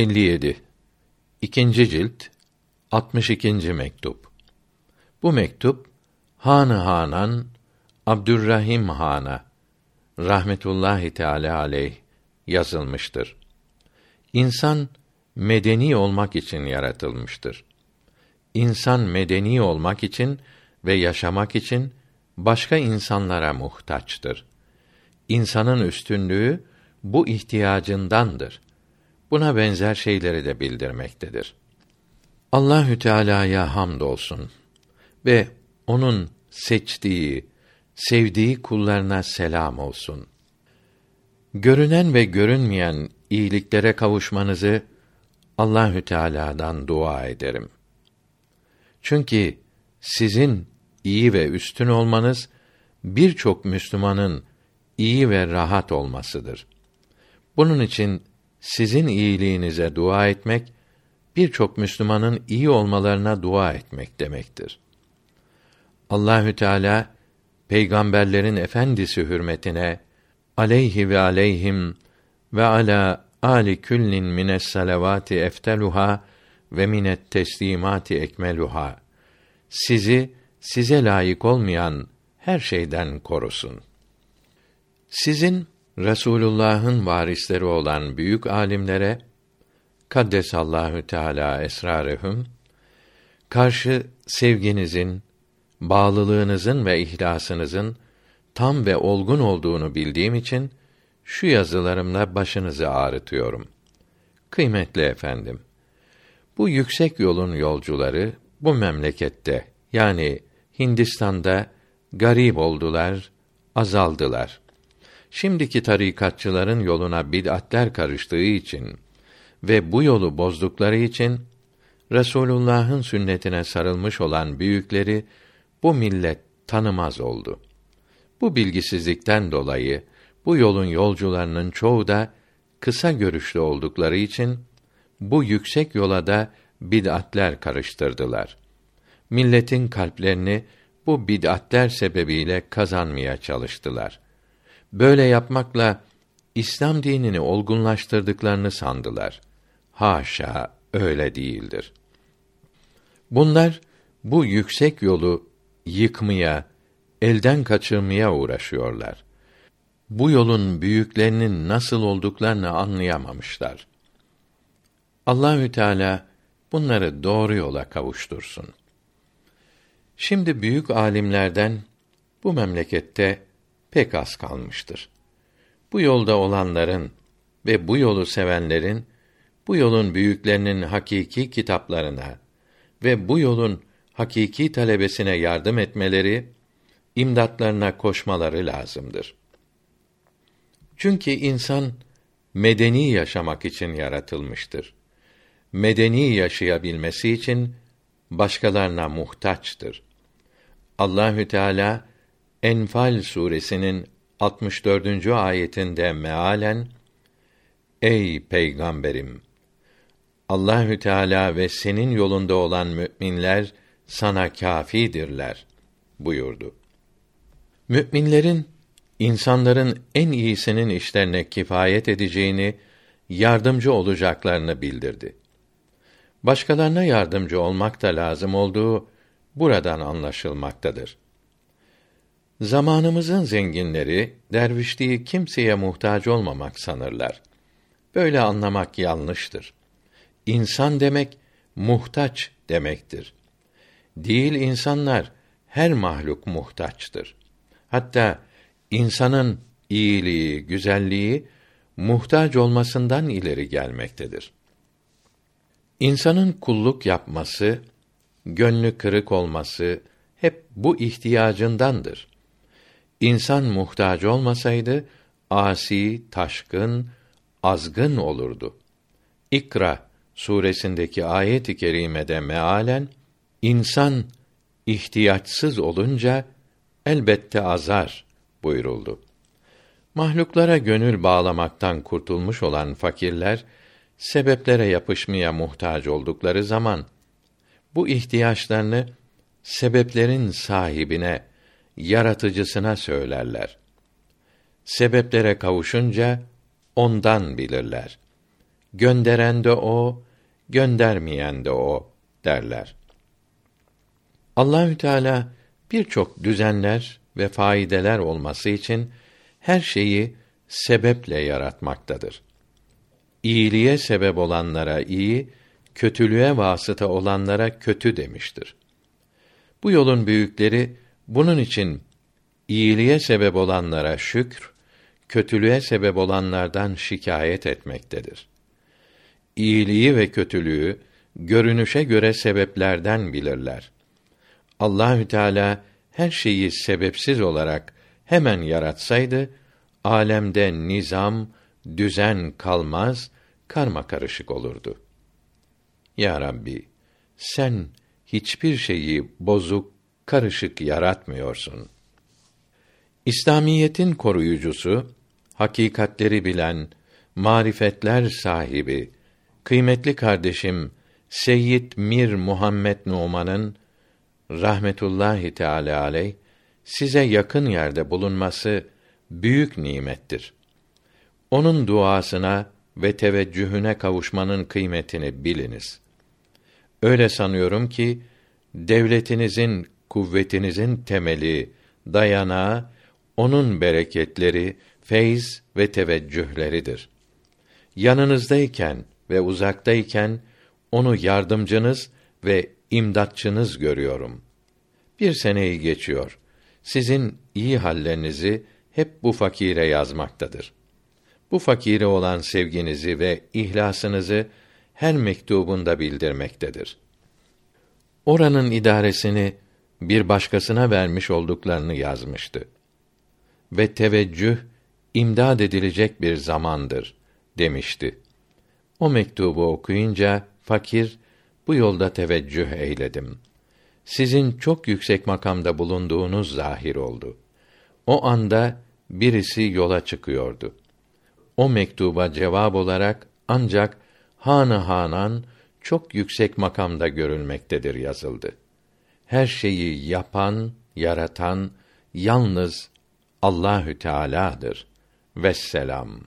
57 İkinci cilt 62. mektup. Bu mektup Han Hanan Abdurrahim Han'a rahmetullahi teala aleyh yazılmıştır. İnsan medeni olmak için yaratılmıştır. İnsan medeni olmak için ve yaşamak için başka insanlara muhtaçtır. İnsanın üstünlüğü bu ihtiyacındandır. Buna benzer şeyleri de bildirmektedir. Allahü Teala'ya hamdolsun ve onun seçtiği, sevdiği kullarına selam olsun. Görünen ve görünmeyen iyiliklere kavuşmanızı Allahü Teala'dan dua ederim. Çünkü sizin iyi ve üstün olmanız birçok Müslümanın iyi ve rahat olmasıdır. Bunun için sizin iyiliğinize dua etmek birçok Müslümanın iyi olmalarına dua etmek demektir. Allahü Teala peygamberlerin efendisi hürmetine aleyhi ve aleyhim ve ala ali küllin mines salavati efteluha ve minet teslimati ekmeluha sizi size layık olmayan her şeyden korusun. Sizin Resulullah'ın varisleri olan büyük alimlere kaddesallahu teala esrarehum karşı sevginizin, bağlılığınızın ve ihlasınızın tam ve olgun olduğunu bildiğim için şu yazılarımla başınızı ağrıtıyorum. Kıymetli efendim, bu yüksek yolun yolcuları bu memlekette yani Hindistan'da garip oldular, azaldılar. Şimdiki tarikatçıların yoluna bid'atler karıştığı için ve bu yolu bozdukları için Resulullah'ın sünnetine sarılmış olan büyükleri bu millet tanımaz oldu. Bu bilgisizlikten dolayı bu yolun yolcularının çoğu da kısa görüşlü oldukları için bu yüksek yola da bid'atler karıştırdılar. Milletin kalplerini bu bid'atler sebebiyle kazanmaya çalıştılar. Böyle yapmakla İslam dinini olgunlaştırdıklarını sandılar. Haşa, öyle değildir. Bunlar bu yüksek yolu yıkmaya, elden kaçırmaya uğraşıyorlar. Bu yolun büyüklerinin nasıl olduklarını anlayamamışlar. Allahü Teala bunları doğru yola kavuştursun. Şimdi büyük alimlerden bu memlekette pek az kalmıştır. Bu yolda olanların ve bu yolu sevenlerin bu yolun büyüklerinin hakiki kitaplarına ve bu yolun hakiki talebesine yardım etmeleri, imdatlarına koşmaları lazımdır. Çünkü insan medeni yaşamak için yaratılmıştır. Medeni yaşayabilmesi için başkalarına muhtaçtır. Allahü Teala Enfal suresinin 64. ayetinde mealen Ey peygamberim Allahü Teala ve senin yolunda olan müminler sana kâfidirler buyurdu. Müminlerin insanların en iyisinin işlerine kifayet edeceğini, yardımcı olacaklarını bildirdi. Başkalarına yardımcı olmak da lazım olduğu buradan anlaşılmaktadır. Zamanımızın zenginleri dervişliği kimseye muhtaç olmamak sanırlar. Böyle anlamak yanlıştır. İnsan demek muhtaç demektir. Değil insanlar her mahluk muhtaçtır. Hatta insanın iyiliği, güzelliği muhtaç olmasından ileri gelmektedir. İnsanın kulluk yapması, gönlü kırık olması hep bu ihtiyacındandır. İnsan muhtaç olmasaydı asi, taşkın, azgın olurdu. İkra suresindeki ayet-i kerimede mealen insan ihtiyaçsız olunca elbette azar buyuruldu. Mahluklara gönül bağlamaktan kurtulmuş olan fakirler sebeplere yapışmaya muhtaç oldukları zaman bu ihtiyaçlarını sebeplerin sahibine, yaratıcısına söylerler. Sebeplere kavuşunca ondan bilirler. gönderen de o, göndermeyen de o derler. Allahü Teala birçok düzenler ve faydeler olması için her şeyi sebeple yaratmaktadır. İyiliğe sebep olanlara iyi, kötülüğe vasıta olanlara kötü demiştir. Bu yolun büyükleri bunun için iyiliğe sebep olanlara şükr, kötülüğe sebep olanlardan şikayet etmektedir. İyiliği ve kötülüğü görünüşe göre sebeplerden bilirler. Allahü Teala her şeyi sebepsiz olarak hemen yaratsaydı alemde nizam, düzen kalmaz, karma karışık olurdu. Ya Rabbi, sen hiçbir şeyi bozuk, karışık yaratmıyorsun. İslamiyetin koruyucusu, hakikatleri bilen, marifetler sahibi, kıymetli kardeşim Seyyid Mir Muhammed Numan'ın rahmetullahi teala aleyh size yakın yerde bulunması büyük nimettir. Onun duasına ve teveccühüne kavuşmanın kıymetini biliniz. Öyle sanıyorum ki devletinizin, kuvvetinizin temeli, dayanağı onun bereketleri, feyz ve teveccühleridir. Yanınızdayken ve uzaktayken onu yardımcınız ve imdatçınız görüyorum. Bir seneyi geçiyor. Sizin iyi hallerinizi hep bu fakire yazmaktadır. Bu fakire olan sevginizi ve ihlasınızı her mektubunda bildirmektedir. Oranın idaresini bir başkasına vermiş olduklarını yazmıştı. Ve teveccüh imdad edilecek bir zamandır demişti. O mektubu okuyunca fakir bu yolda teveccüh eyledim. Sizin çok yüksek makamda bulunduğunuz zahir oldu. O anda birisi yola çıkıyordu. O mektuba cevap olarak ancak hanı hanan çok yüksek makamda görülmektedir yazıldı. Her şeyi yapan, yaratan yalnız Allahü Teala'dır. Vesselam.